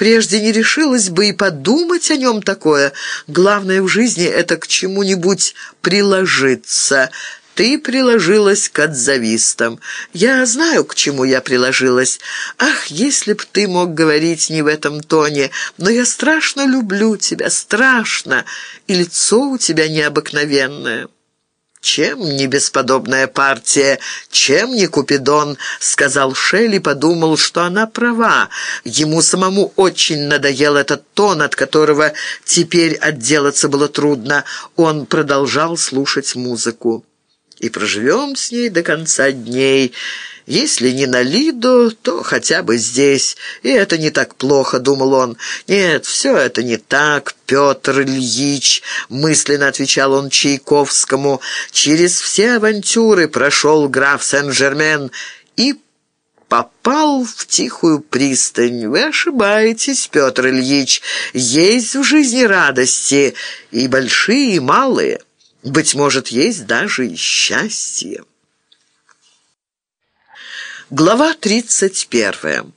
Прежде не решилась бы и подумать о нем такое. Главное в жизни — это к чему-нибудь приложиться. Ты приложилась к отзавистам. Я знаю, к чему я приложилась. Ах, если б ты мог говорить не в этом тоне, но я страшно люблю тебя, страшно, и лицо у тебя необыкновенное». «Чем не бесподобная партия, чем не Купидон?» — сказал Шелли, подумал, что она права. Ему самому очень надоел этот тон, от которого теперь отделаться было трудно. Он продолжал слушать музыку. «И проживем с ней до конца дней». Если не на Лидо, то хотя бы здесь. И это не так плохо, думал он. Нет, все это не так, Петр Ильич, мысленно отвечал он Чайковскому. Через все авантюры прошел граф Сен-Жермен и попал в тихую пристань. Вы ошибаетесь, Петр Ильич. Есть в жизни радости, и большие, и малые. Быть может, есть даже и счастье. Глава 31.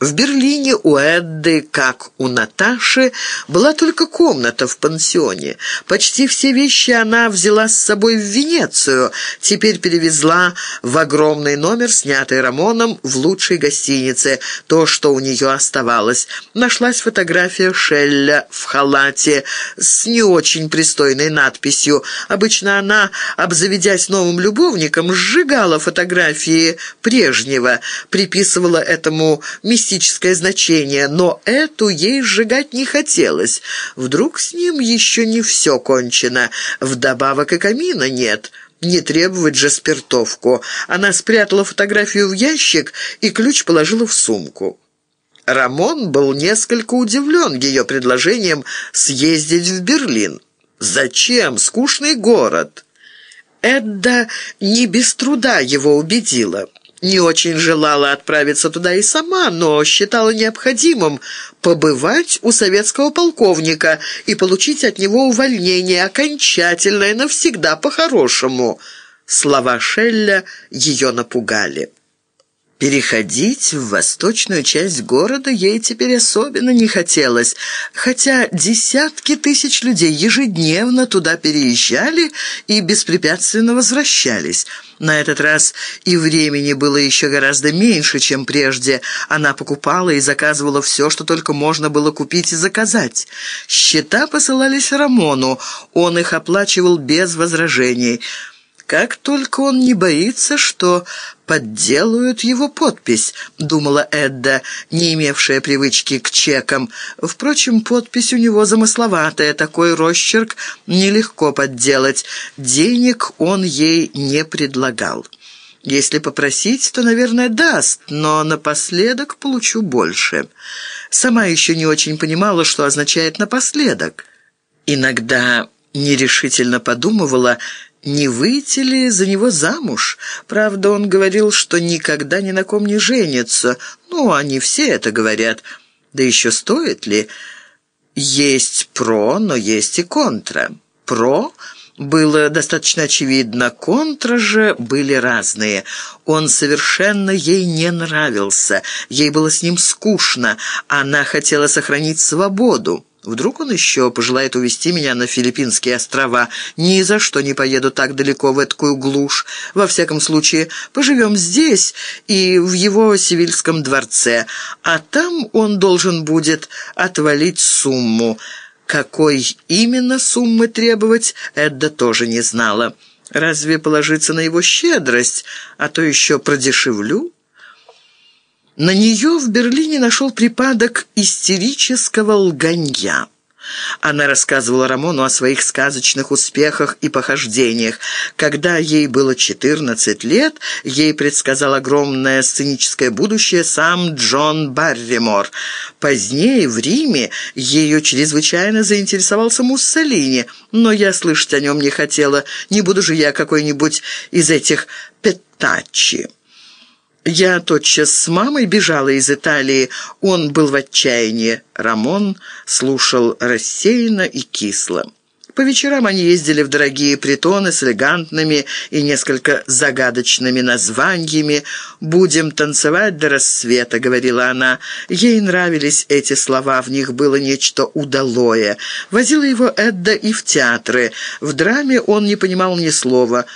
В Берлине у Эдды, как у Наташи, была только комната в пансионе. Почти все вещи она взяла с собой в Венецию, теперь перевезла в огромный номер, снятый Рамоном в лучшей гостинице, то, что у нее оставалось. Нашлась фотография Шелля в халате с не очень пристойной надписью. Обычно она, обзаведясь новым любовником, сжигала фотографии прежнего, приписывала этому мистическому мистическое значение, но эту ей сжигать не хотелось. Вдруг с ним еще не все кончено, вдобавок и камина нет». Не требовать же спиртовку. Она спрятала фотографию в ящик и ключ положила в сумку. Рамон был несколько удивлен ее предложением съездить в Берлин. «Зачем? Скучный город». Эдда не без труда его убедила не очень желала отправиться туда и сама, но считала необходимым побывать у советского полковника и получить от него увольнение окончательное навсегда по-хорошему. Слова Шелля ее напугали. Переходить в восточную часть города ей теперь особенно не хотелось, хотя десятки тысяч людей ежедневно туда переезжали и беспрепятственно возвращались. На этот раз и времени было еще гораздо меньше, чем прежде. Она покупала и заказывала все, что только можно было купить и заказать. Счета посылались Рамону, он их оплачивал без возражений – как только он не боится, что подделают его подпись, думала Эдда, не имевшая привычки к чекам. Впрочем, подпись у него замысловатая, такой росчерк нелегко подделать. Денег он ей не предлагал. Если попросить, то, наверное, даст, но напоследок получу больше. Сама еще не очень понимала, что означает «напоследок». Иногда нерешительно подумывала, не выйти ли за него замуж. Правда, он говорил, что никогда ни на ком не женится. Ну, они все это говорят. Да еще стоит ли? Есть про, но есть и контра. Про было достаточно очевидно, контра же были разные. Он совершенно ей не нравился, ей было с ним скучно, она хотела сохранить свободу. Вдруг он еще пожелает увезти меня на Филиппинские острова. Ни за что не поеду так далеко в эткую глушь. Во всяком случае, поживем здесь и в его сивильском дворце. А там он должен будет отвалить сумму. Какой именно суммы требовать, Эдда тоже не знала. Разве положиться на его щедрость, а то еще продешевлю? На нее в Берлине нашел припадок истерического лганья. Она рассказывала Рамону о своих сказочных успехах и похождениях. Когда ей было 14 лет, ей предсказал огромное сценическое будущее сам Джон Барримор. Позднее в Риме ее чрезвычайно заинтересовался Муссолини, но я слышать о нем не хотела. Не буду же я какой-нибудь из этих петачи. Я тотчас с мамой бежала из Италии. Он был в отчаянии. Рамон слушал рассеянно и кисло. По вечерам они ездили в дорогие притоны с элегантными и несколько загадочными названиями. «Будем танцевать до рассвета», — говорила она. Ей нравились эти слова, в них было нечто удалое. Возила его Эдда и в театры. В драме он не понимал ни слова.